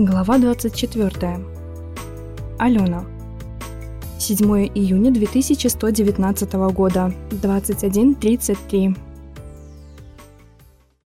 Глава 24. Алена. 7 июня 2119 года, 21.33.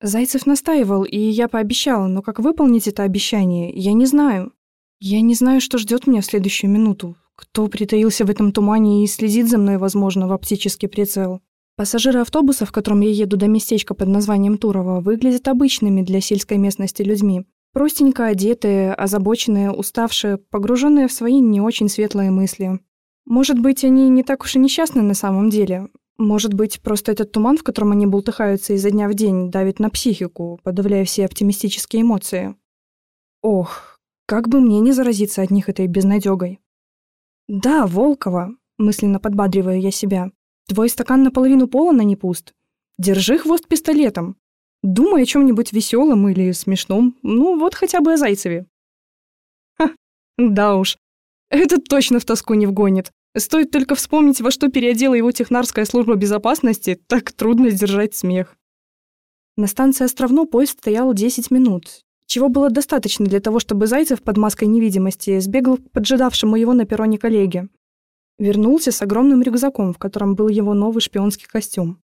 Зайцев настаивал, и я пообещала, но как выполнить это обещание, я не знаю. Я не знаю, что ждет меня в следующую минуту. Кто притаился в этом тумане и следит за мной, возможно, в оптический прицел. Пассажиры автобуса, в котором я еду до местечка под названием Турово, выглядят обычными для сельской местности людьми. Простенько одетые, озабоченные, уставшие, погруженные в свои не очень светлые мысли. Может быть, они не так уж и несчастны на самом деле. Может быть, просто этот туман, в котором они бултыхаются изо дня в день, давит на психику, подавляя все оптимистические эмоции. Ох, как бы мне не заразиться от них этой безнадёгой. Да, Волкова, мысленно подбадриваю я себя. Твой стакан наполовину полон, а не пуст. Держи хвост пистолетом. Думай о чем-нибудь веселом или смешном. Ну, вот хотя бы о Зайцеве. Ха, да уж. Этот точно в тоску не вгонит. Стоит только вспомнить, во что переодела его технарская служба безопасности, так трудно сдержать смех. На станции Островно поезд стоял 10 минут, чего было достаточно для того, чтобы Зайцев под маской невидимости сбегал к поджидавшему его на перроне коллеге. Вернулся с огромным рюкзаком, в котором был его новый шпионский костюм.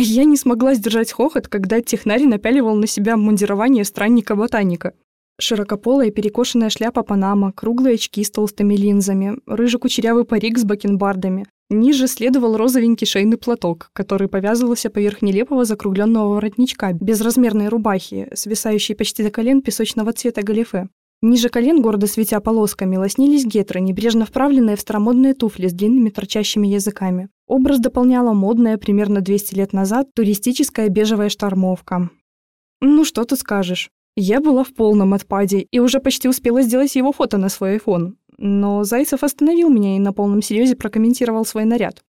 Я не смогла сдержать хохот, когда технарь напяливал на себя мундирование странника-ботаника. Широкополая перекошенная шляпа Панама, круглые очки с толстыми линзами, рыжий кучерявый парик с бакенбардами. Ниже следовал розовенький шейный платок, который повязывался поверх нелепого закругленного воротничка, безразмерной рубахи, свисающей почти до колен песочного цвета галифе. Ниже колен, гордо светя полосками, лоснились гетры, небрежно вправленные в старомодные туфли с длинными торчащими языками. Образ дополняла модная, примерно 200 лет назад, туристическая бежевая штормовка. Ну, что тут скажешь. Я была в полном отпаде и уже почти успела сделать его фото на свой iPhone. Но Зайцев остановил меня и на полном серьезе прокомментировал свой наряд.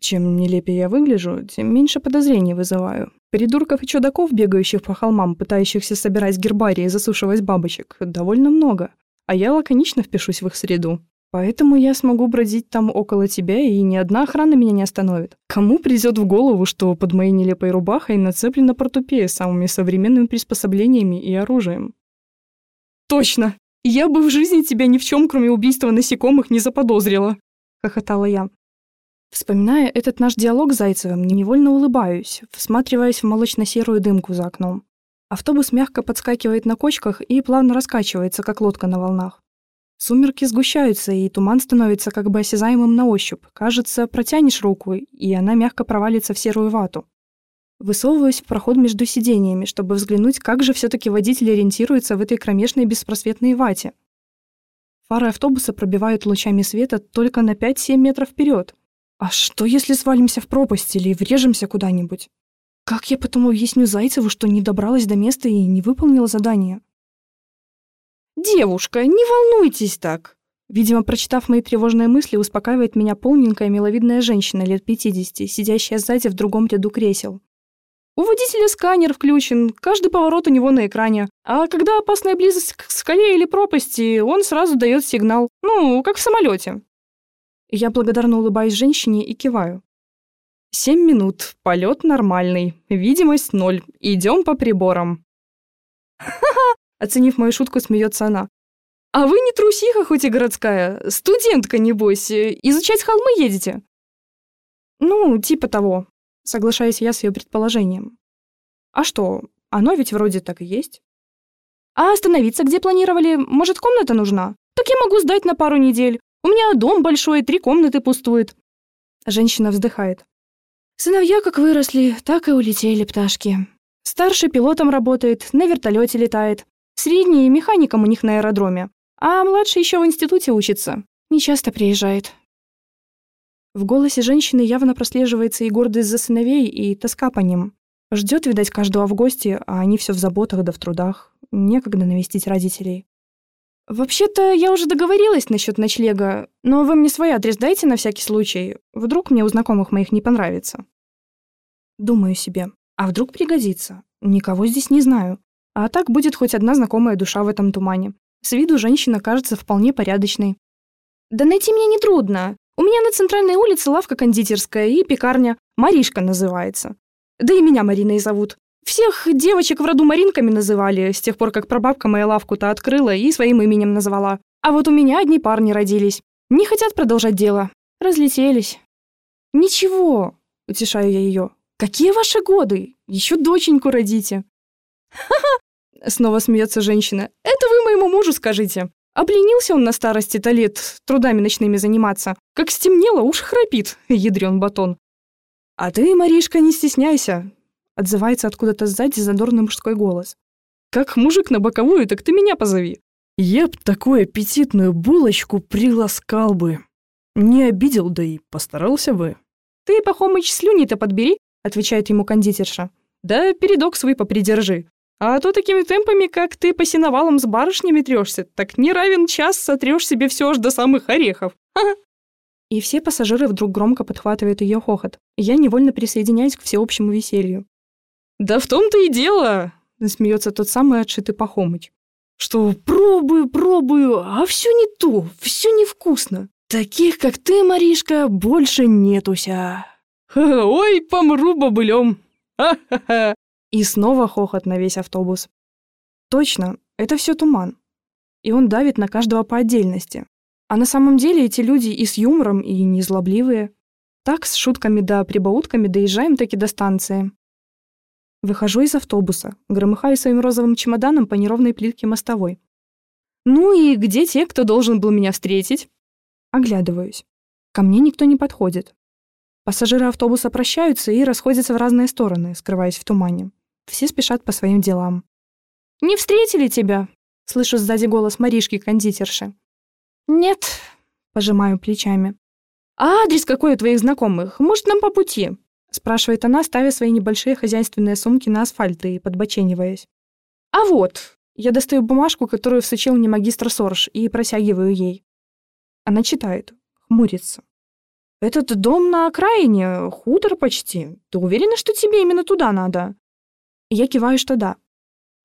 Чем нелепее я выгляжу, тем меньше подозрений вызываю. Придурков и чудаков, бегающих по холмам, пытающихся собирать гербарии и засушивать бабочек, довольно много. А я лаконично впишусь в их среду. Поэтому я смогу бродить там около тебя, и ни одна охрана меня не остановит. Кому придет в голову, что под моей нелепой рубахой нацеплена портупея с самыми современными приспособлениями и оружием? Точно! Я бы в жизни тебя ни в чем, кроме убийства насекомых, не заподозрила, хохотала я. Вспоминая этот наш диалог с Зайцевым, невольно улыбаюсь, всматриваясь в молочно-серую дымку за окном. Автобус мягко подскакивает на кочках и плавно раскачивается, как лодка на волнах. Сумерки сгущаются, и туман становится как бы осязаемым на ощупь. Кажется, протянешь руку, и она мягко провалится в серую вату. Высовываюсь в проход между сидениями, чтобы взглянуть, как же все таки водитель ориентируется в этой кромешной беспросветной вате. Фары автобуса пробивают лучами света только на 5-7 метров вперед. А что, если свалимся в пропасть или врежемся куда-нибудь? Как я потом объясню Зайцеву, что не добралась до места и не выполнила задание? «Девушка, не волнуйтесь так!» Видимо, прочитав мои тревожные мысли, успокаивает меня полненькая миловидная женщина лет 50, сидящая сзади в другом ряду кресел. У водителя сканер включен, каждый поворот у него на экране. А когда опасная близость к скале или пропасти, он сразу дает сигнал. Ну, как в самолете. Я благодарно улыбаюсь женщине и киваю. Семь минут, полет нормальный, видимость ноль, идем по приборам. Ха-ха! Оценив мою шутку, смеется она. А вы не трусиха, хоть и городская, студентка, небось, изучать холмы едете? Ну, типа того, соглашаюсь я с ее предположением. А что, оно ведь вроде так и есть. А остановиться где планировали? Может, комната нужна? Так я могу сдать на пару недель. У меня дом большой, три комнаты пустует». Женщина вздыхает. Сыновья как выросли, так и улетели пташки. Старший пилотом работает, на вертолете летает. Средний механиком у них на аэродроме. А младший еще в институте учится. Не часто приезжает. В голосе женщины явно прослеживается и гордость за сыновей, и тоска по ним. Ждет, видать, каждого в гости, а они все в заботах да в трудах. Некогда навестить родителей. «Вообще-то я уже договорилась насчет ночлега, но вы мне свой адрес дайте на всякий случай. Вдруг мне у знакомых моих не понравится». Думаю себе, а вдруг пригодится? Никого здесь не знаю. А так будет хоть одна знакомая душа в этом тумане. С виду женщина кажется вполне порядочной. «Да найти меня нетрудно. У меня на центральной улице лавка кондитерская и пекарня. Маришка называется. Да и меня Мариной зовут. Всех девочек в роду Маринками называли, с тех пор, как прабабка моя лавку-то открыла и своим именем назвала. А вот у меня одни парни родились. Не хотят продолжать дело. Разлетелись. Ничего, утешаю я ее. Какие ваши годы? Еще доченьку родите. Ха-ха, снова смеется женщина. Это вы моему мужу скажите. Обленился он на старости-то лет трудами ночными заниматься. Как стемнело, уж храпит, ядрен батон. А ты, Маришка, не стесняйся. Отзывается откуда-то сзади задорный мужской голос. Как мужик на боковую, так ты меня позови. Я б такую аппетитную булочку приласкал бы. Не обидел, да и постарался бы. Ты, Пахомыч, слюни-то подбери, отвечает ему кондитерша. Да передок свой попридержи. А то такими темпами, как ты по сеновалам с барышнями трешься, так не равен час сотрешь себе все аж до самых орехов. Ха-ха. И все пассажиры вдруг громко подхватывают ее хохот. Я невольно присоединяюсь к всеобщему веселью. «Да в том-то и дело!» — смеется тот самый отшитый Пахомыч. «Что пробую, пробую, а все не то, все невкусно. Таких, как ты, Маришка, больше нетуся». «Ой, помру бобылем! Ха-ха-ха!» И снова хохот на весь автобус. Точно, это все туман. И он давит на каждого по отдельности. А на самом деле эти люди и с юмором, и незлобливые. Так, с шутками да прибаутками доезжаем таки до станции. Выхожу из автобуса, громыхаю своим розовым чемоданом по неровной плитке мостовой. Ну и где те, кто должен был меня встретить? Оглядываюсь. Ко мне никто не подходит. Пассажиры автобуса прощаются и расходятся в разные стороны, скрываясь в тумане. Все спешат по своим делам. «Не встретили тебя?» — слышу сзади голос Маришки-кондитерши. «Нет», — пожимаю плечами. «А адрес какой у твоих знакомых? Может, нам по пути?» — спрашивает она, ставя свои небольшие хозяйственные сумки на асфальт и подбочениваясь. «А вот!» Я достаю бумажку, которую всучил мне магистр Сорж, и просягиваю ей. Она читает, хмурится. «Этот дом на окраине, хутор почти. Ты уверена, что тебе именно туда надо?» Я киваю, что да.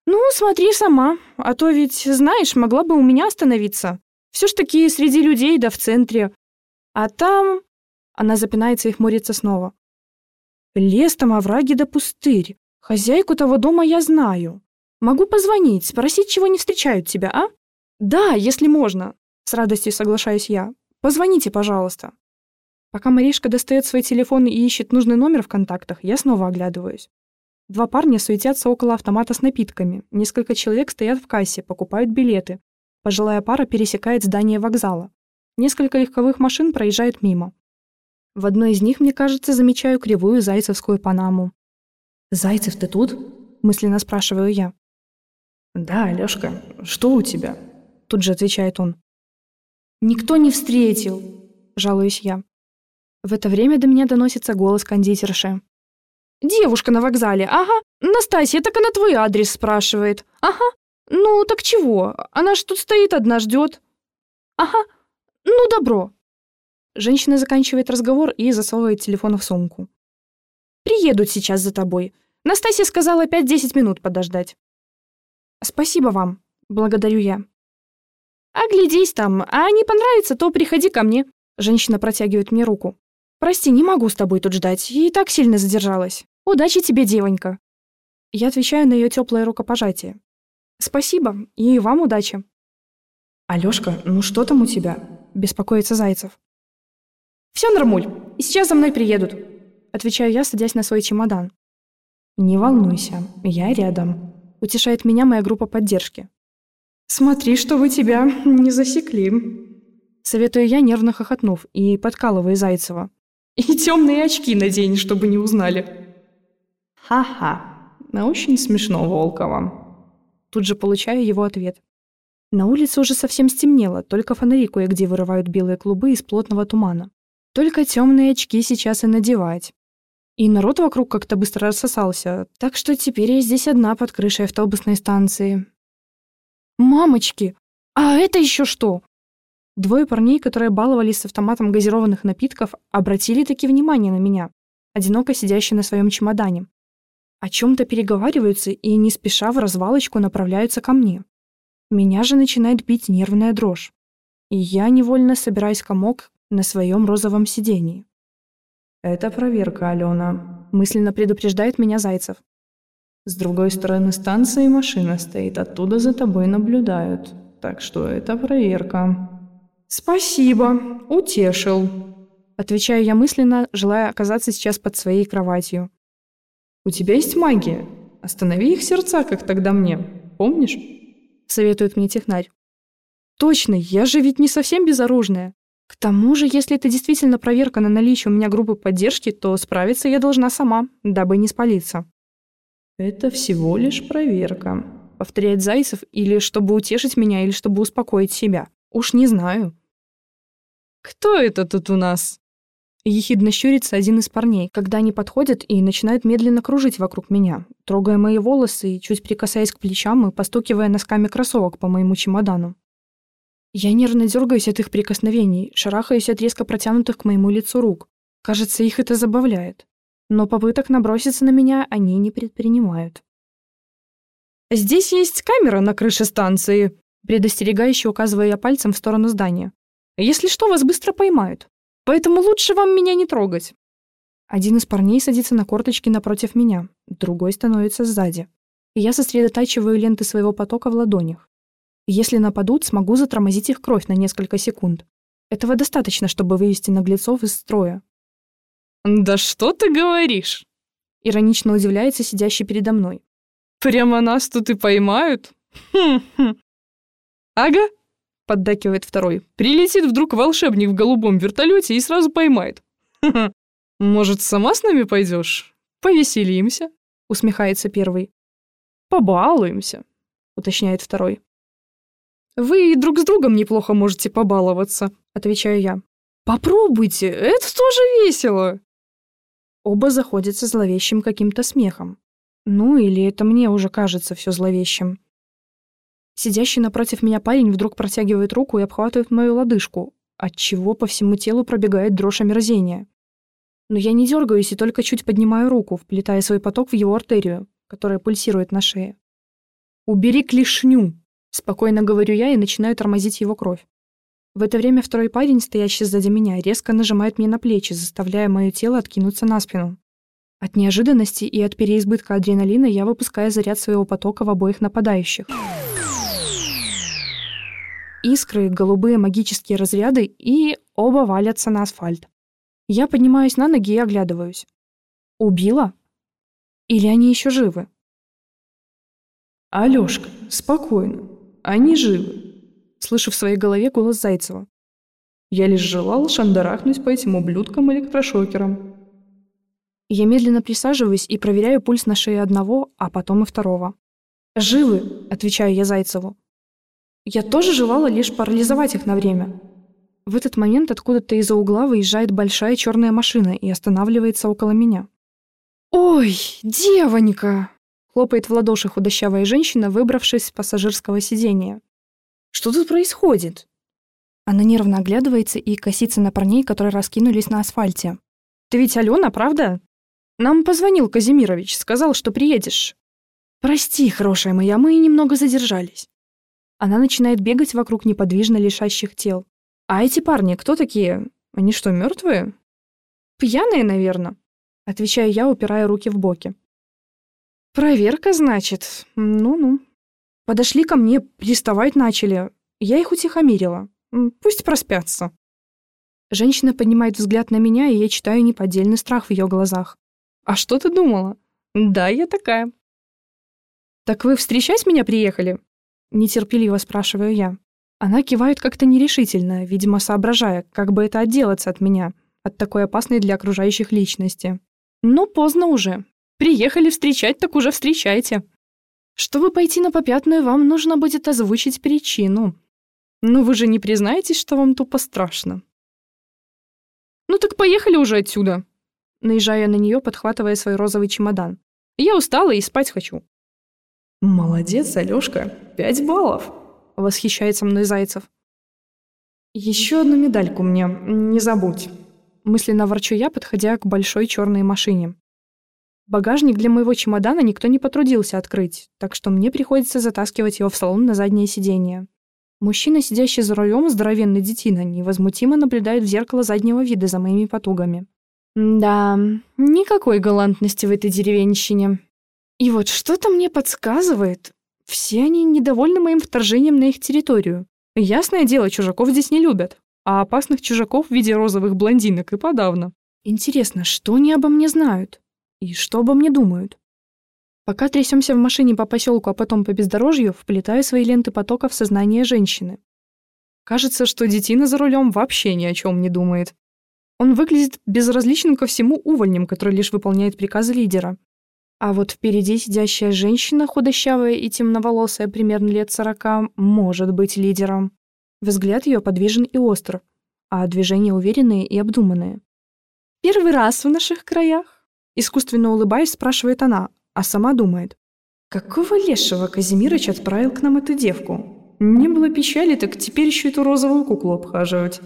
«Ну, смотри сама, а то ведь, знаешь, могла бы у меня остановиться. Все ж таки среди людей, да в центре. А там...» Она запинается и хмурится снова. «Лес там, овраги да пустырь. Хозяйку того дома я знаю. Могу позвонить, спросить, чего не встречают тебя, а?» «Да, если можно», — с радостью соглашаюсь я. «Позвоните, пожалуйста». Пока Маришка достает свой телефон и ищет нужный номер в контактах, я снова оглядываюсь. Два парня суетятся около автомата с напитками. Несколько человек стоят в кассе, покупают билеты. Пожилая пара пересекает здание вокзала. Несколько легковых машин проезжают мимо. В одной из них, мне кажется, замечаю кривую зайцевскую панаму. «Зайцев, ты тут?» – мысленно спрашиваю я. «Да, Алёшка, что у тебя?» – тут же отвечает он. «Никто не встретил», – жалуюсь я. В это время до меня доносится голос кондитерши. «Девушка на вокзале, ага. Настасья, так она твой адрес спрашивает. Ага. Ну, так чего? Она ж тут стоит одна, ждет. Ага. Ну, добро». Женщина заканчивает разговор и засовывает телефон в сумку. «Приедут сейчас за тобой. Настасья сказала 5-10 минут подождать». «Спасибо вам», — благодарю я. «Оглядись там, а не понравится, то приходи ко мне». Женщина протягивает мне руку. «Прости, не могу с тобой тут ждать, и так сильно задержалась. Удачи тебе, девонька!» Я отвечаю на ее теплое рукопожатие. «Спасибо, и вам удачи!» «Алёшка, ну что там у тебя?» – беспокоится Зайцев. «Все нормуль, и сейчас за мной приедут», – отвечаю я, садясь на свой чемодан. «Не волнуйся, я рядом», – утешает меня моя группа поддержки. «Смотри, чтобы тебя не засекли», – советую я, нервно хохотнув, и подкалывая Зайцева. И темные очки надень, чтобы не узнали. Ха-ха. Но очень смешно, Волкова. Тут же получаю его ответ. На улице уже совсем стемнело, только фонари кое-где вырывают белые клубы из плотного тумана. Только темные очки сейчас и надевать. И народ вокруг как-то быстро рассосался, так что теперь я здесь одна под крышей автобусной станции. «Мамочки! А это еще что?» Двое парней, которые баловались с автоматом газированных напитков, обратили таки внимание на меня, одиноко сидящий на своем чемодане. О чем-то переговариваются и не спеша в развалочку направляются ко мне. Меня же начинает бить нервная дрожь. И я невольно собираюсь комок на своем розовом сидении. «Это проверка, Алена», — мысленно предупреждает меня Зайцев. С другой стороны станции машина стоит, оттуда за тобой наблюдают. Так что это проверка. Спасибо, утешил. Отвечаю я мысленно, желая оказаться сейчас под своей кроватью. У тебя есть магия? Останови их сердца, как тогда мне. Помнишь? Советует мне технарь. Точно, я же ведь не совсем безоружная. К тому же, если это действительно проверка на наличие у меня группы поддержки, то справиться я должна сама, дабы не спалиться. «Это всего лишь проверка», — повторяет Зайцев, или чтобы утешить меня, или чтобы успокоить себя. Уж не знаю. «Кто это тут у нас?» Ехидно щурится один из парней, когда они подходят и начинают медленно кружить вокруг меня, трогая мои волосы и чуть прикасаясь к плечам и постукивая носками кроссовок по моему чемодану. Я нервно дергаюсь от их прикосновений, шарахаюсь от резко протянутых к моему лицу рук. Кажется, их это забавляет. Но попыток наброситься на меня они не предпринимают. «Здесь есть камера на крыше станции», предостерегающе указывая я пальцем в сторону здания. «Если что, вас быстро поймают. Поэтому лучше вам меня не трогать». Один из парней садится на корточки напротив меня, другой становится сзади. Я сосредотачиваю ленты своего потока в ладонях. Если нападут, смогу затормозить их кровь на несколько секунд. Этого достаточно, чтобы вывести наглецов из строя. «Да что ты говоришь?» Иронично удивляется сидящий передо мной. «Прямо нас тут и поймают? Хм-хм. Ага, поддакивает второй. Прилетит вдруг волшебник в голубом вертолете и сразу поймает. Может, сама с нами пойдешь? Повеселимся, усмехается первый. Побалуемся, уточняет второй. «Вы друг с другом неплохо можете побаловаться», — отвечаю я. «Попробуйте, это тоже весело!» Оба заходятся зловещим каким-то смехом. Ну, или это мне уже кажется все зловещим. Сидящий напротив меня парень вдруг протягивает руку и обхватывает мою лодыжку, отчего по всему телу пробегает дрожь омерзения. Но я не дергаюсь и только чуть поднимаю руку, вплетая свой поток в его артерию, которая пульсирует на шее. «Убери клешню!» Спокойно говорю я и начинаю тормозить его кровь. В это время второй парень, стоящий сзади меня, резко нажимает мне на плечи, заставляя мое тело откинуться на спину. От неожиданности и от переизбытка адреналина я выпускаю заряд своего потока в обоих нападающих. Искры, голубые магические разряды, и оба валятся на асфальт. Я поднимаюсь на ноги и оглядываюсь. Убила? Или они еще живы? Алёшка, спокойно. Они живы. Слышу в своей голове голос Зайцева. Я лишь желал шандарахнуть по этим ублюдкам электрошокером. Я медленно присаживаюсь и проверяю пульс на шее одного, а потом и второго. «Живы», — отвечаю я Зайцеву. Я тоже желала лишь парализовать их на время. В этот момент откуда-то из-за угла выезжает большая черная машина и останавливается около меня. «Ой, девонька!» Хлопает в ладоши худощавая женщина, выбравшись с пассажирского сидения. «Что тут происходит?» Она нервно оглядывается и косится на парней, которые раскинулись на асфальте. «Ты ведь Алена, правда? Нам позвонил Казимирович, сказал, что приедешь». «Прости, хорошая моя, мы немного задержались». Она начинает бегать вокруг неподвижно лежащих тел. «А эти парни кто такие? Они что, мертвые?» «Пьяные, наверное», — отвечаю я, упирая руки в боки. «Проверка, значит? Ну-ну». Подошли ко мне, приставать начали. Я их утихомирила. Пусть проспятся. Женщина поднимает взгляд на меня, и я читаю неподдельный страх в ее глазах. «А что ты думала?» «Да, я такая». «Так вы встречать меня приехали?» Нетерпеливо спрашиваю я. Она кивает как-то нерешительно, видимо, соображая, как бы это отделаться от меня, от такой опасной для окружающих личности. Но поздно уже. Приехали встречать, так уже встречайте. Чтобы пойти на попятную, вам нужно будет озвучить причину. Но вы же не признаетесь, что вам тупо страшно. Ну так поехали уже отсюда. Наезжая на нее, подхватывая свой розовый чемодан. Я устала и спать хочу. Молодец, Алёшка, пять баллов. Восхищается мной Зайцев. Еще одну медальку мне, не забудь. Мысленно ворчу я, подходя к большой черной машине. Багажник для моего чемодана никто не потрудился открыть, так что мне приходится затаскивать его в салон на заднее сиденье. Мужчина, сидящий за рулем, здоровенный детина, невозмутимо наблюдает в зеркало заднего вида за моими потугами. Да, никакой галантности в этой деревенщине. И вот что-то мне подсказывает, все они недовольны моим вторжением на их территорию. Ясное дело, чужаков здесь не любят, а опасных чужаков в виде розовых блондинок и подавно. Интересно, что они обо мне знают? И что обо мне думают? Пока трясемся в машине по поселку, а потом по бездорожью, вплетаю свои ленты потока в сознание женщины. Кажется, что детина за рулем вообще ни о чем не думает. Он выглядит безразличным ко всему увольнем, который лишь выполняет приказы лидера. А вот впереди сидящая женщина, худощавая и темноволосая, примерно лет сорока, может быть лидером. Взгляд ее подвижен и остр, а движения уверенные и обдуманные. «Первый раз в наших краях?» Искусственно улыбаясь, спрашивает она, а сама думает. «Какого лешего Казимирыч отправил к нам эту девку? Не было печали, так теперь еще эту розовую куклу обхаживать».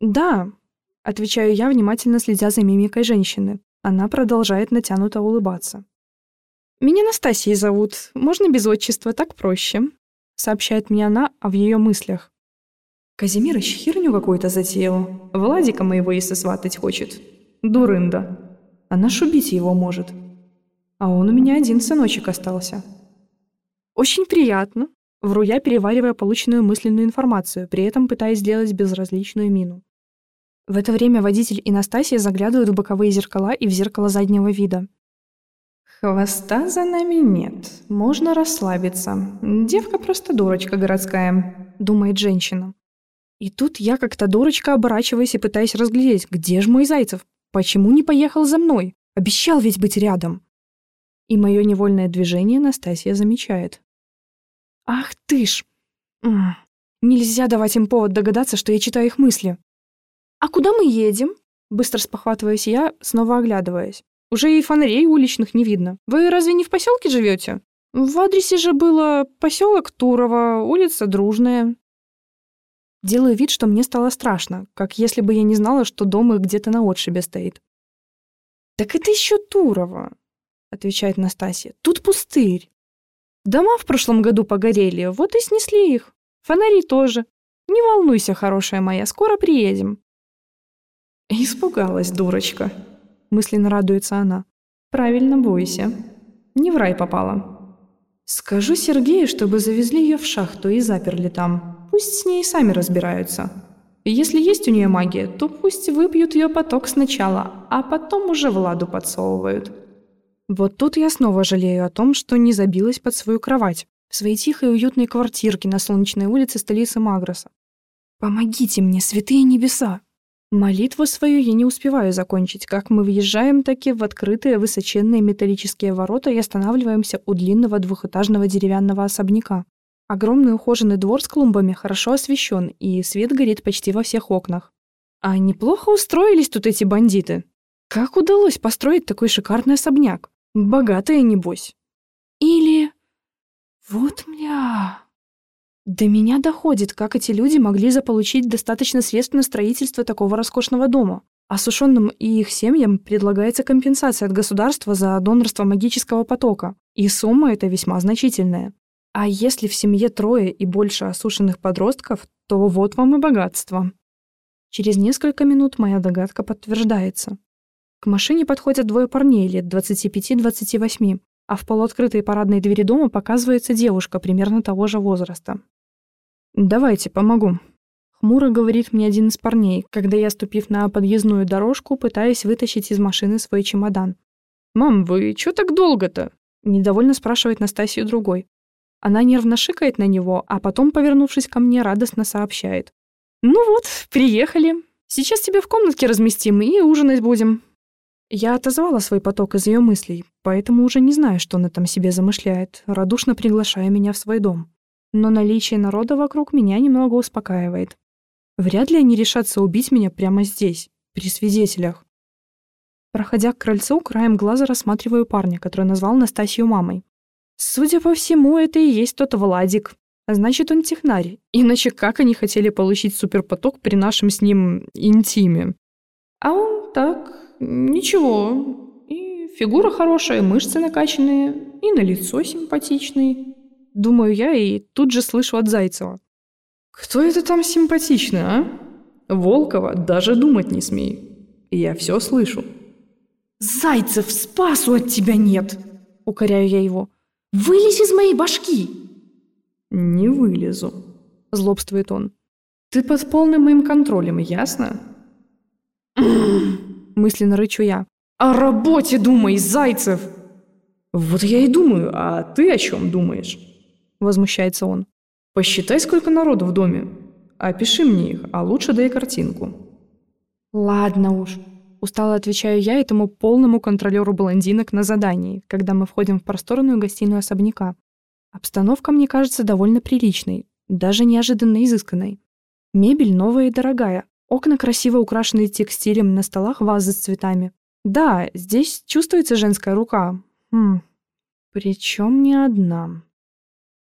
«Да», — отвечаю я, внимательно следя за мимикой женщины. Она продолжает натянуто улыбаться. «Меня Настасьей зовут. Можно без отчества, так проще», — сообщает мне она, а в ее мыслях. Казимирыч херню какую-то затеял. Владика моего если сватать хочет. Дурында. Она ж убить его может. А он у меня один сыночек остался. Очень приятно. Вру я, переваривая полученную мысленную информацию, при этом пытаясь сделать безразличную мину. В это время водитель и Настасья заглядывают в боковые зеркала и в зеркало заднего вида. «Хвоста за нами нет. Можно расслабиться. Девка просто дурочка городская», — думает женщина. И тут я как-то дурочка оборачиваюсь и пытаюсь разглядеть, где же мой Зайцев? Почему не поехал за мной? Обещал ведь быть рядом. И мое невольное движение Настасья замечает. Ах ты ж! М -м. Нельзя давать им повод догадаться, что я читаю их мысли. «А куда мы едем?» Быстро спохватываюсь я, снова оглядываясь. Уже и фонарей уличных не видно. Вы разве не в поселке живете? В адресе же было поселок Турово, улица Дружная. Делаю вид, что мне стало страшно, как если бы я не знала, что дом их где-то на отшибе стоит. «Так это еще Турово», — отвечает Настасья. «Тут пустырь. Дома в прошлом году погорели, вот и снесли их. Фонари тоже. Не волнуйся, хорошая моя, скоро приедем». «Испугалась, дурочка», — мысленно радуется она. «Правильно, бойся. Не в рай попала. Скажу Сергею, чтобы завезли ее в шахту и заперли там. Пусть с ней сами разбираются. Если есть у нее магия, то пусть выпьют ее поток сначала, а потом уже Владу подсовывают. Вот тут я снова жалею о том, что не забилась под свою кровать, в своей тихой уютной квартирке на солнечной улице столицы Магроса. Помогите мне, святые небеса! Молитву свою я не успеваю закончить, как мы въезжаем таки в открытые высоченные металлические ворота и останавливаемся у длинного двухэтажного деревянного особняка. Огромный ухоженный двор с клумбами хорошо освещен, и свет горит почти во всех окнах. А неплохо устроились тут эти бандиты. Как удалось построить такой шикарный особняк? Богатые, небось. Или... Вот мля... До меня доходит, как эти люди могли заполучить достаточно средств на строительство такого роскошного дома. Осушенным и их семьям предлагается компенсация от государства за донорство магического потока, и сумма эта весьма значительная. А если в семье трое и больше осушенных подростков, то вот вам и богатство. Через несколько минут моя догадка подтверждается. К машине подходят двое парней лет 25-28, а в полуоткрытой парадной двери дома показывается девушка примерно того же возраста. «Давайте, помогу», — хмуро говорит мне один из парней, когда я, ступив на подъездную дорожку, пытаюсь вытащить из машины свой чемодан. «Мам, вы чё так долго-то?» — недовольно спрашивает Настасью другой. Она нервно шикает на него, а потом, повернувшись ко мне, радостно сообщает. «Ну вот, приехали. Сейчас тебя в комнатке разместим и ужинать будем». Я отозвала свой поток из ее мыслей, поэтому уже не знаю, что она там себе замышляет, радушно приглашая меня в свой дом. Но наличие народа вокруг меня немного успокаивает. Вряд ли они решатся убить меня прямо здесь, при свидетелях. Проходя к крыльцу, краем глаза рассматриваю парня, который назвал Настасью мамой. Судя по всему, это и есть тот Владик. А значит, он технарь. Иначе как они хотели получить суперпоток при нашем с ним интиме? А он так, ничего. И фигура хорошая, мышцы накачанные, и на лицо симпатичный. Думаю я и тут же слышу от Зайцева. Кто это там симпатичный, а? Волкова даже думать не смей. Я все слышу. «Зайцев, спасу от тебя нет!» укоряю я его. «Вылезь из моей башки!» «Не вылезу», — злобствует он. «Ты под полным моим контролем, ясно?» Мысленно рычу я. «О работе думай, Зайцев!» «Вот я и думаю, а ты о чем думаешь?» Возмущается он. «Посчитай, сколько народу в доме. Опиши мне их, а лучше дай картинку». «Ладно уж», — устало отвечаю я этому полному контролеру блондинок на задании, когда мы входим в просторную гостиную особняка. Обстановка мне кажется довольно приличной, даже неожиданно изысканной. Мебель новая и дорогая, окна красиво украшены текстилем, на столах вазы с цветами. Да, здесь чувствуется женская рука. Хм, причем не одна.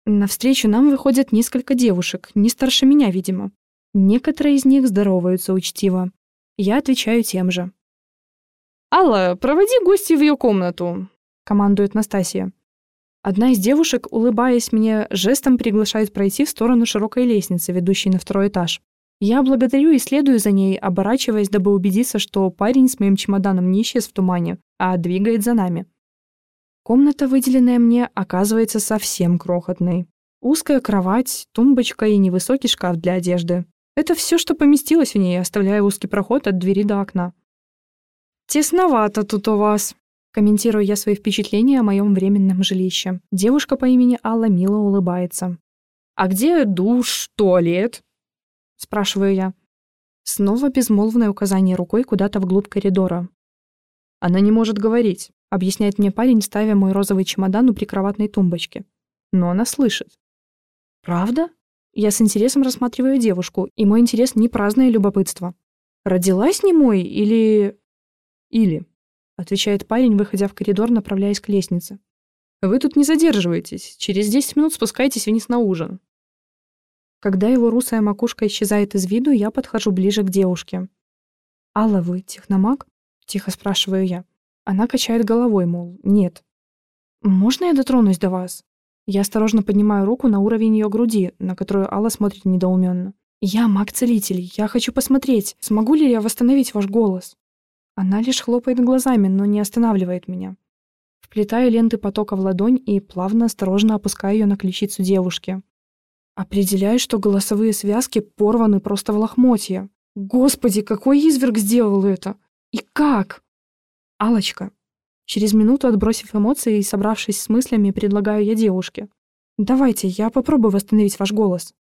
Навстречу нам выходят несколько девушек, не старше меня, видимо. Некоторые из них здороваются учтиво. Я отвечаю тем же. «Алла, проводи гостей в ее комнату», — командует Настасья. Одна из девушек, улыбаясь мне, жестом приглашает пройти в сторону широкой лестницы, ведущей на второй этаж. Я благодарю и следую за ней, оборачиваясь, дабы убедиться, что парень с моим чемоданом не исчез в тумане, а двигает за нами. Комната, выделенная мне, оказывается совсем крохотной. Узкая кровать, тумбочка и невысокий шкаф для одежды. Это все, что поместилось в ней, оставляя узкий проход от двери до окна. «Тесновато тут у вас», — комментирую я свои впечатления о моем временном жилище. Девушка по имени Алла мило улыбается. «А где душ, туалет?» — спрашиваю я. Снова безмолвное указание рукой куда-то вглубь коридора. Она не может говорить. — объясняет мне парень, ставя мой розовый чемодан у прикроватной тумбочки. Но она слышит. «Правда?» Я с интересом рассматриваю девушку, и мой интерес не праздное любопытство. «Родилась не мой или...» «Или», — отвечает парень, выходя в коридор, направляясь к лестнице. «Вы тут не задерживайтесь. Через 10 минут спускайтесь вниз на ужин». Когда его русая макушка исчезает из виду, я подхожу ближе к девушке. «Алла, вы техномаг?» — тихо спрашиваю я. Она качает головой, мол, нет. «Можно я дотронусь до вас?» Я осторожно поднимаю руку на уровень ее груди, на которую Алла смотрит недоуменно. «Я маг-целитель. Я хочу посмотреть, смогу ли я восстановить ваш голос?» Она лишь хлопает глазами, но не останавливает меня. Вплетаю ленты потока в ладонь и плавно, осторожно опускаю ее на ключицу девушки. Определяю, что голосовые связки порваны просто в лохмотья. Господи, какой изверг сделал это? И как? алочка Через минуту, отбросив эмоции и собравшись с мыслями, предлагаю я девушке. «Давайте, я попробую восстановить ваш голос».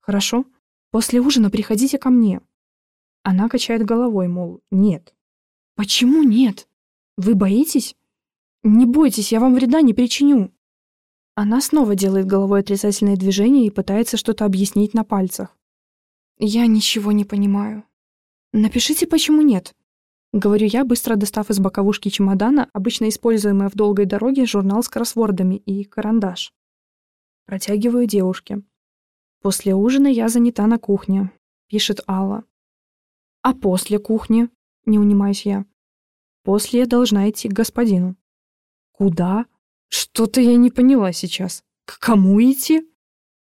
«Хорошо. После ужина приходите ко мне». Она качает головой, мол, нет. «Почему нет? Вы боитесь?» «Не бойтесь, я вам вреда не причиню». Она снова делает головой отрицательное движение и пытается что-то объяснить на пальцах. «Я ничего не понимаю». «Напишите, почему нет», Говорю я, быстро достав из боковушки чемодана, обычно используемый в долгой дороге, журнал с кроссвордами и карандаш. Протягиваю девушке. «После ужина я занята на кухне», — пишет Алла. «А после кухни?» — не унимаюсь я. «После я должна идти к господину». «Куда?» «Что-то я не поняла сейчас. К кому идти?»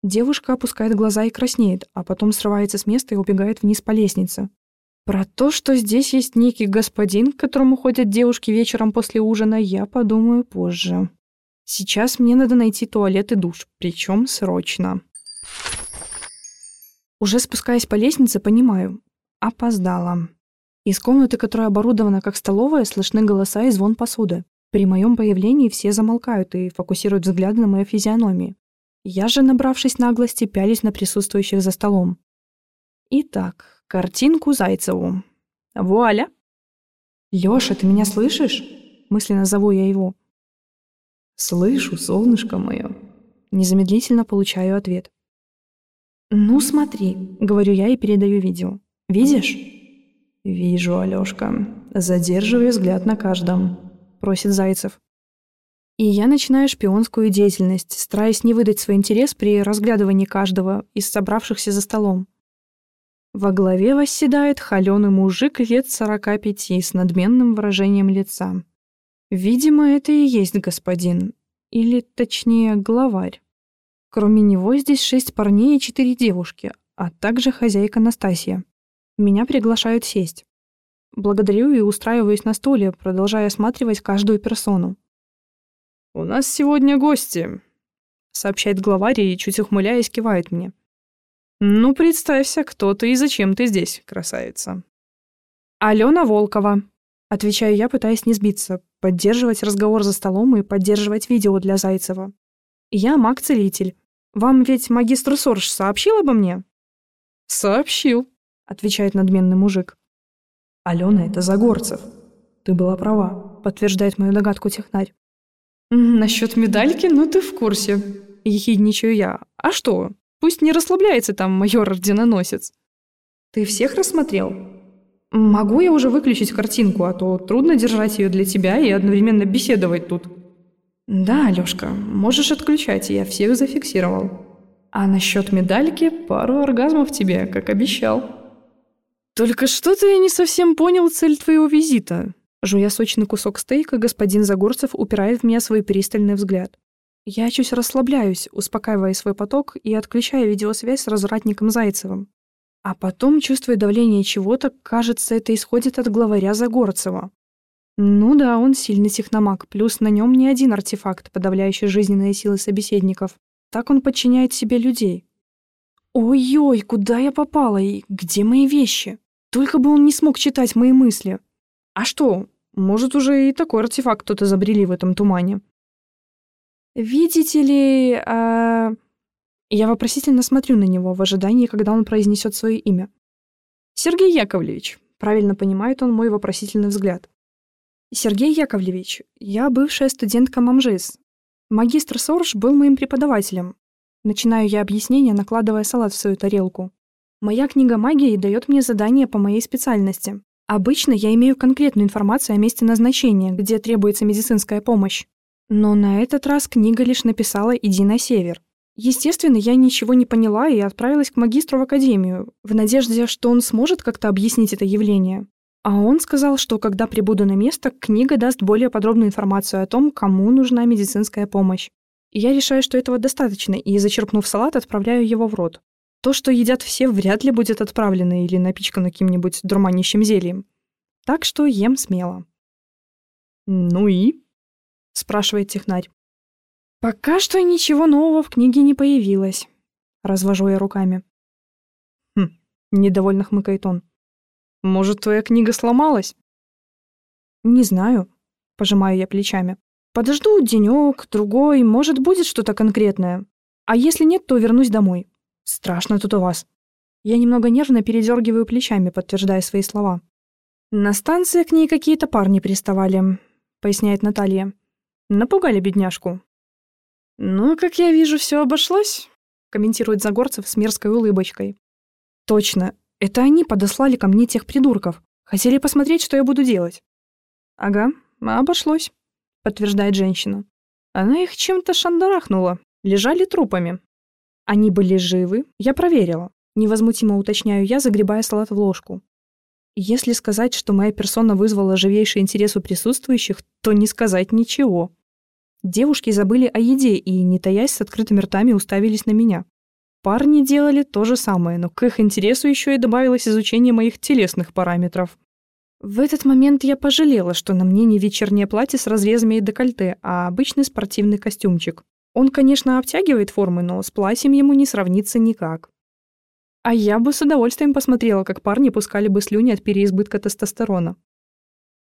Девушка опускает глаза и краснеет, а потом срывается с места и убегает вниз по лестнице. Про то, что здесь есть некий господин, к которому ходят девушки вечером после ужина, я подумаю позже. Сейчас мне надо найти туалет и душ, причем срочно. Уже спускаясь по лестнице, понимаю. Опоздала. Из комнаты, которая оборудована как столовая, слышны голоса и звон посуды. При моем появлении все замолкают и фокусируют взгляды на моей физиономии. Я же, набравшись наглости, пялись на присутствующих за столом. Итак, картинку Зайцеву. Вуаля! «Лёша, ты меня слышишь?» Мысленно зову я его. «Слышу, солнышко мое». Незамедлительно получаю ответ. «Ну смотри», — говорю я и передаю видео. «Видишь?» «Вижу, Алёшка. Задерживай взгляд на каждом», — просит Зайцев. И я начинаю шпионскую деятельность, стараясь не выдать свой интерес при разглядывании каждого из собравшихся за столом. Во главе восседает холеный мужик лет сорока пяти с надменным выражением лица. Видимо, это и есть господин. Или, точнее, главарь. Кроме него здесь шесть парней и четыре девушки, а также хозяйка Настасья. Меня приглашают сесть. Благодарю и устраиваюсь на стуле, продолжая осматривать каждую персону. «У нас сегодня гости», — сообщает главарь и, чуть ухмыляясь, кивает мне. «Ну, представься, кто ты и зачем ты здесь, красавица». «Алена Волкова», — отвечаю я, пытаясь не сбиться, поддерживать разговор за столом и поддерживать видео для Зайцева. «Я маг-целитель. Вам ведь магистр Сорж сообщил обо мне?» «Сообщил», — отвечает надменный мужик. «Алена — это Загорцев. Ты была права», — подтверждает мою догадку технарь. «Насчет медальки, ну ты в курсе», — ехидничаю я. «А что? Пусть не расслабляется там майор-орденоносец». «Ты всех рассмотрел?» «Могу я уже выключить картинку, а то трудно держать ее для тебя и одновременно беседовать тут». «Да, Алёшка, можешь отключать, я всех зафиксировал. А насчет медальки пару оргазмов тебе, как обещал». «Только что-то я не совсем понял цель твоего визита», Жуя сочный кусок стейка, господин Загорцев упирает в меня свой пристальный взгляд. Я чуть расслабляюсь, успокаивая свой поток и отключая видеосвязь с развратником Зайцевым. А потом, чувствуя давление чего-то, кажется, это исходит от главаря Загорцева. Ну да, он сильный техномаг, плюс на нем не один артефакт, подавляющий жизненные силы собеседников. Так он подчиняет себе людей. Ой-ой, куда я попала и где мои вещи? Только бы он не смог читать мои мысли. А что, может, уже и такой артефакт кто-то изобрели в этом тумане. Видите ли, а... Я вопросительно смотрю на него в ожидании, когда он произнесет свое имя. Сергей Яковлевич. Правильно понимает он мой вопросительный взгляд. Сергей Яковлевич, я бывшая студентка МамЖИС. Магистр Сорж был моим преподавателем. Начинаю я объяснение, накладывая салат в свою тарелку. Моя книга магии дает мне задание по моей специальности. Обычно я имею конкретную информацию о месте назначения, где требуется медицинская помощь. Но на этот раз книга лишь написала «Иди на север». Естественно, я ничего не поняла и отправилась к магистру в академию, в надежде, что он сможет как-то объяснить это явление. А он сказал, что когда прибуду на место, книга даст более подробную информацию о том, кому нужна медицинская помощь. Я решаю, что этого достаточно, и, зачерпнув салат, отправляю его в рот. То, что едят все, вряд ли будет отправлено или напичкано каким-нибудь дурманящим зельем. Так что ем смело. «Ну и?» — спрашивает технарь. «Пока что ничего нового в книге не появилось», — развожу я руками. «Хм», — недовольно хмыкает он. «Может, твоя книга сломалась?» «Не знаю», — пожимаю я плечами. «Подожду денек, другой, может, будет что-то конкретное. А если нет, то вернусь домой. Страшно тут у вас. Я немного нервно передергиваю плечами, подтверждая свои слова. На станции к ней какие-то парни приставали, поясняет Наталья. Напугали бедняжку. Ну, как я вижу, все обошлось, комментирует Загорцев с мерзкой улыбочкой. Точно, это они подослали ко мне тех придурков. Хотели посмотреть, что я буду делать. Ага, обошлось, подтверждает женщина. Она их чем-то шандарахнула. Лежали трупами. Они были живы, я проверила. Невозмутимо уточняю я, загребая салат в ложку. Если сказать, что моя персона вызвала живейший интерес у присутствующих, то не сказать ничего. Девушки забыли о еде и, не таясь, с открытыми ртами уставились на меня. Парни делали то же самое, но к их интересу еще и добавилось изучение моих телесных параметров. В этот момент я пожалела, что на мне не вечернее платье с разрезами и декольте, а обычный спортивный костюмчик. Он, конечно, обтягивает формы, но с платьем ему не сравнится никак. А я бы с удовольствием посмотрела, как парни пускали бы слюни от переизбытка тестостерона.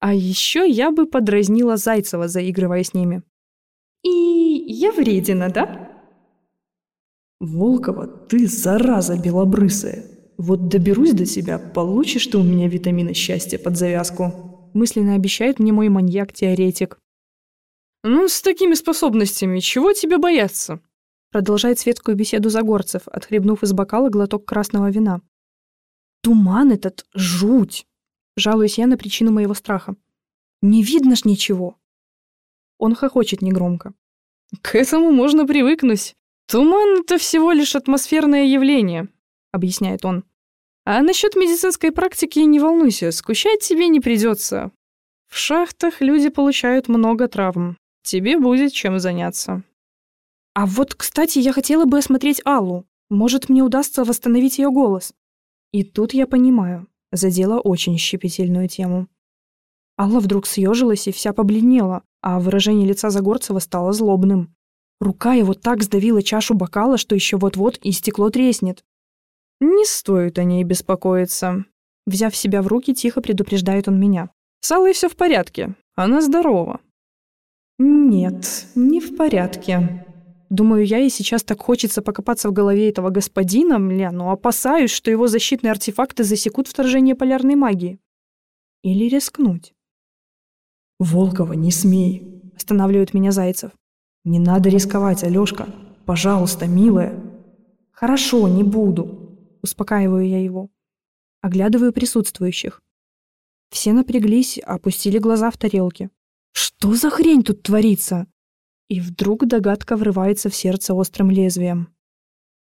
А еще я бы подразнила Зайцева, заигрывая с ними. И я вредина, да? Волкова, ты зараза белобрысая. Вот доберусь до тебя, получишь ты у меня витамины счастья под завязку. Мысленно обещает мне мой маньяк-теоретик. «Ну, с такими способностями, чего тебе бояться?» Продолжает светскую беседу Загорцев, отхлебнув из бокала глоток красного вина. «Туман этот — жуть!» Жалуюсь я на причину моего страха. «Не видно ж ничего!» Он хохочет негромко. «К этому можно привыкнуть. Туман — это всего лишь атмосферное явление», — объясняет он. «А насчет медицинской практики не волнуйся, скучать тебе не придется. В шахтах люди получают много травм. Тебе будет чем заняться. А вот, кстати, я хотела бы осмотреть Аллу. Может, мне удастся восстановить ее голос. И тут я понимаю, задела очень щепетильную тему. Алла вдруг съежилась и вся побледнела, а выражение лица Загорцева стало злобным. Рука его так сдавила чашу бокала, что еще вот-вот и стекло треснет. «Не стоит о ней беспокоиться». Взяв себя в руки, тихо предупреждает он меня. «С Аллой все в порядке. Она здорова». «Нет, не в порядке». Думаю я, и сейчас так хочется покопаться в голове этого господина, мля, но опасаюсь, что его защитные артефакты засекут вторжение полярной магии. Или рискнуть. «Волкова, не смей!» – останавливает меня Зайцев. «Не надо рисковать, Алёшка. Пожалуйста, милая». «Хорошо, не буду», – успокаиваю я его. Оглядываю присутствующих. Все напряглись, опустили глаза в тарелки. Что за хрень тут творится? И вдруг догадка врывается в сердце острым лезвием.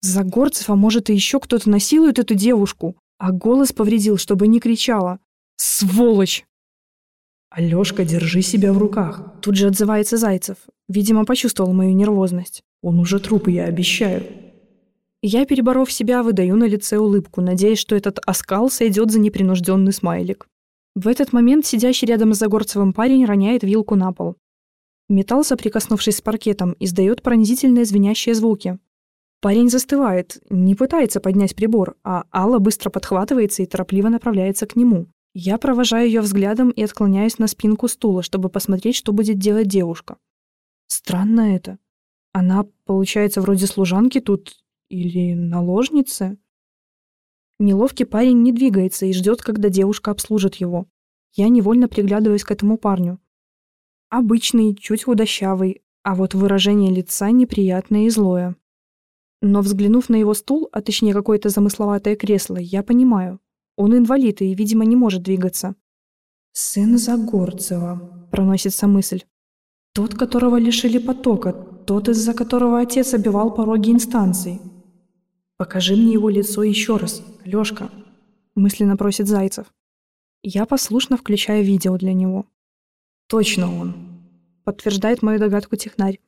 Загорцев, а может и еще кто-то насилует эту девушку, а голос повредил, чтобы не кричала. Сволочь! Алёшка, держи себя в руках. Тут же отзывается Зайцев. Видимо, почувствовал мою нервозность. Он уже труп, я обещаю. Я, переборов себя, выдаю на лице улыбку, надеясь, что этот оскал сойдет за непринужденный смайлик. В этот момент сидящий рядом с Загорцевым парень роняет вилку на пол. Металл, соприкоснувшись с паркетом, издает пронзительные звенящие звуки. Парень застывает, не пытается поднять прибор, а Алла быстро подхватывается и торопливо направляется к нему. Я провожаю ее взглядом и отклоняюсь на спинку стула, чтобы посмотреть, что будет делать девушка. Странно это. Она, получается, вроде служанки тут или наложницы? Неловкий парень не двигается и ждет, когда девушка обслужит его. Я невольно приглядываюсь к этому парню. Обычный, чуть худощавый, а вот выражение лица неприятное и злое. Но взглянув на его стул, а точнее какое-то замысловатое кресло, я понимаю. Он инвалид и, видимо, не может двигаться. «Сын Загорцева», — проносится мысль. «Тот, которого лишили потока, тот, из-за которого отец обивал пороги инстанций. Покажи мне его лицо еще раз, Лёшка», — мысленно просит Зайцев. Я послушно включаю видео для него. «Точно он», — подтверждает мою догадку технарь.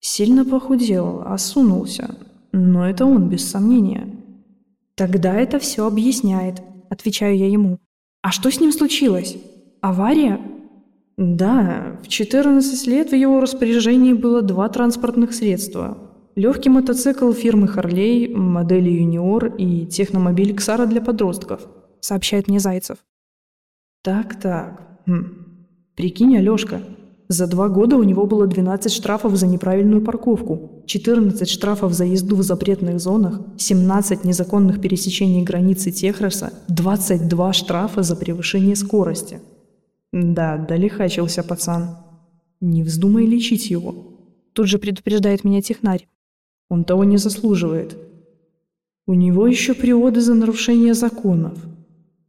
«Сильно похудел, осунулся, но это он, без сомнения». «Тогда это все объясняет», — отвечаю я ему. «А что с ним случилось? Авария?» «Да, в 14 лет в его распоряжении было два транспортных средства. Легкий мотоцикл фирмы «Харлей», модели «Юниор» и техномобиль «Ксара» для подростков», — сообщает мне Зайцев. «Так-так. Хм. Прикинь, Алёшка, за два года у него было 12 штрафов за неправильную парковку, 14 штрафов за езду в запретных зонах, 17 незаконных пересечений границы Техроса, 22 штрафа за превышение скорости. Да, долихачился пацан. Не вздумай лечить его. Тут же предупреждает меня технарь. Он того не заслуживает. У него еще приводы за нарушение законов.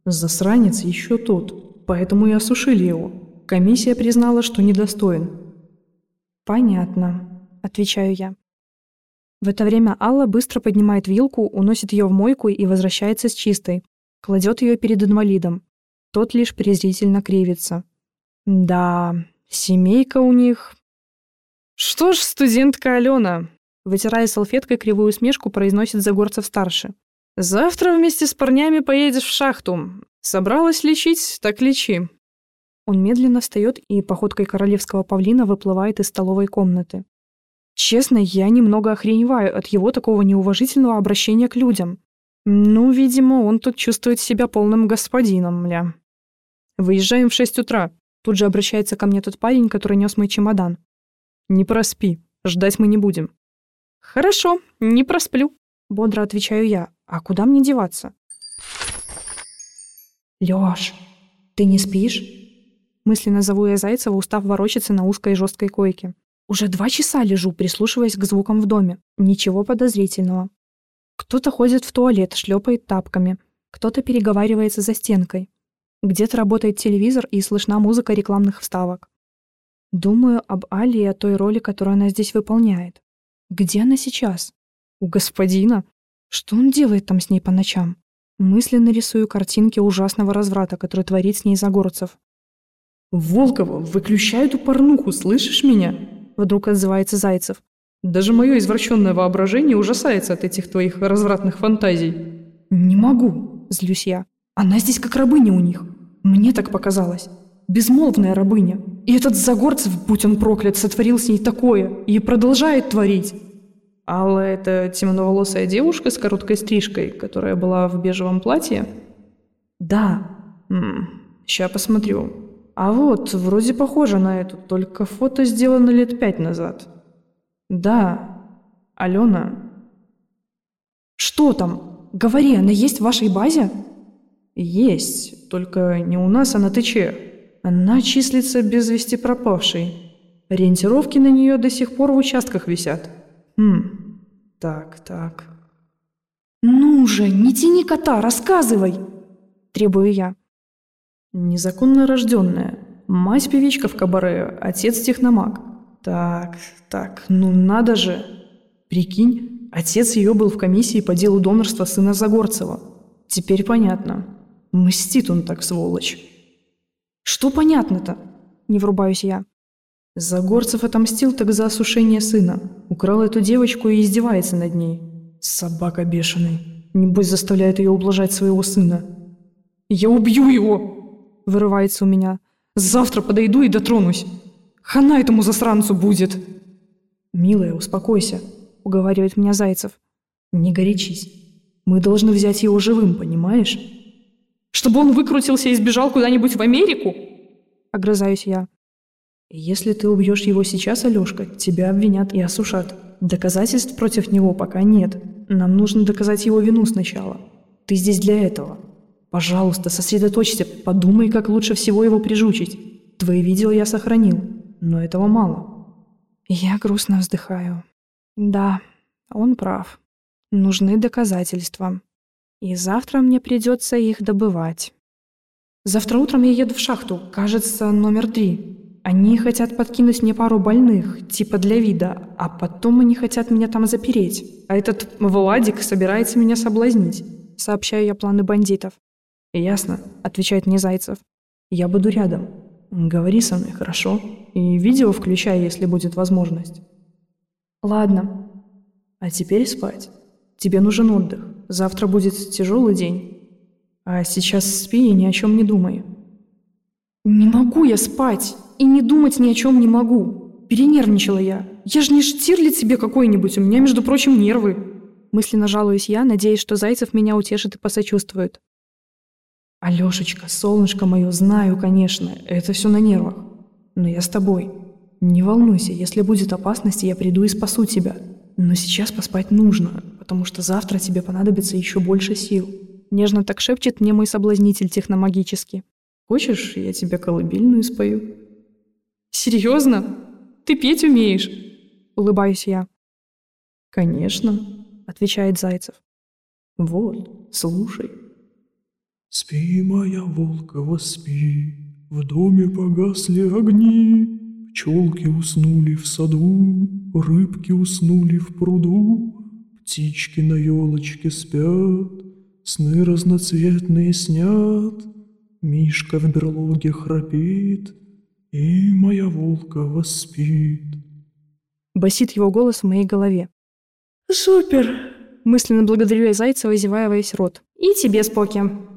Засранец еще тот, поэтому и осушили его. Комиссия признала, что недостоин. «Понятно», — отвечаю я. В это время Алла быстро поднимает вилку, уносит ее в мойку и возвращается с чистой. Кладет ее перед инвалидом. Тот лишь презрительно кривится. Да, семейка у них... Что ж, студентка Алена, вытирая салфеткой кривую усмешку, произносит Загорцев-старший. Завтра вместе с парнями поедешь в шахту. Собралась лечить, так лечи. Он медленно встает и походкой королевского павлина выплывает из столовой комнаты. Честно, я немного охреневаю от его такого неуважительного обращения к людям. Ну, видимо, он тут чувствует себя полным господином, мля. Выезжаем в шесть утра. Тут же обращается ко мне тот парень, который нес мой чемодан. Не проспи, ждать мы не будем. Хорошо, не просплю, бодро отвечаю я. А куда мне деваться? Лёш, ты не спишь? Мысленно зову я Зайцева, устав ворочаться на узкой жесткой койке. Уже два часа лежу, прислушиваясь к звукам в доме. Ничего подозрительного. Кто-то ходит в туалет, шлепает тапками. Кто-то переговаривается за стенкой. Где-то работает телевизор и слышна музыка рекламных вставок. Думаю об Али и о той роли, которую она здесь выполняет. Где она сейчас? У господина? Что он делает там с ней по ночам? Мысленно рисую картинки ужасного разврата, который творит с ней Загорцев. «Волкова, выключай эту порнуху, слышишь меня?» Вдруг отзывается Зайцев. «Даже мое извращенное воображение ужасается от этих твоих развратных фантазий». «Не могу», — злюсь я. «Она здесь как рабыня у них. Мне так показалось. Безмолвная рабыня. И этот Загорцев, будь он проклят, сотворил с ней такое и продолжает творить. Алла — это темноволосая девушка с короткой стрижкой, которая была в бежевом платье? Да. Сейчас посмотрю. А вот, вроде похоже на эту, только фото сделано лет пять назад. Да, Алена. Что там? Говори, она есть в вашей базе? Есть, только не у нас, а на ТЧ. Она числится без вести пропавшей. Ориентировки на нее до сих пор в участках висят. Хм, так, так. «Ну же, не тяни кота, рассказывай!» Требую я. Незаконно рожденная. Мать певичка в кабаре, отец техномаг. Так, так, ну надо же. Прикинь, отец ее был в комиссии по делу донорства сына Загорцева. Теперь понятно. Мстит он так, сволочь. Что понятно-то? Не врубаюсь я. Загорцев отомстил так за осушение сына. Украл эту девочку и издевается над ней. Собака бешеный. Небось заставляет ее ублажать своего сына. «Я убью его!» Вырывается у меня. Завтра подойду и дотронусь. Хана этому засранцу будет. Милая, успокойся, уговаривает меня Зайцев. Не горячись. Мы должны взять его живым, понимаешь? Чтобы он выкрутился и сбежал куда-нибудь в Америку? Огрызаюсь я. Если ты убьешь его сейчас, Алешка, тебя обвинят и осушат. Доказательств против него пока нет. Нам нужно доказать его вину сначала. Ты здесь для этого. Пожалуйста, сосредоточься, подумай, как лучше всего его прижучить. Твои видео я сохранил, но этого мало. Я грустно вздыхаю. Да, он прав. Нужны доказательства. И завтра мне придется их добывать. Завтра утром я еду в шахту, кажется, номер три. Они хотят подкинуть мне пару больных, типа для вида, а потом они хотят меня там запереть. А этот Владик собирается меня соблазнить. Сообщаю я планы бандитов. «Ясно», — отвечает мне Зайцев. «Я буду рядом. Говори со мной, хорошо? И видео включай, если будет возможность». «Ладно. А теперь спать. Тебе нужен отдых. Завтра будет тяжелый день. А сейчас спи и ни о чем не думай». «Не могу я спать. И не думать ни о чем не могу. Перенервничала я. Я же не штирлит себе какой-нибудь. У меня, между прочим, нервы». Мысленно жалуюсь я, надеясь, что Зайцев меня утешит и посочувствует. «Алешечка, солнышко мое, знаю, конечно, это все на нервах. Но я с тобой. Не волнуйся, если будет опасность, я приду и спасу тебя. Но сейчас поспать нужно, потому что завтра тебе понадобится еще больше сил». Нежно так шепчет мне мой соблазнитель техномагически. «Хочешь, я тебе колыбельную спою?» «Серьезно? Ты петь умеешь?» Улыбаюсь я. «Конечно», — отвечает Зайцев. «Вот, слушай». Спи, моя Волкова, спи, в доме погасли огни, Пчелки уснули в саду, рыбки уснули в пруду, Птички на елочке спят, сны разноцветные снят, Мишка в берлоге храпит, и моя Волкова спит. Басит его голос в моей голове. «Супер!» Мысленно благодарю я Зайцева, зевая весь рот. «И тебе, Споки!»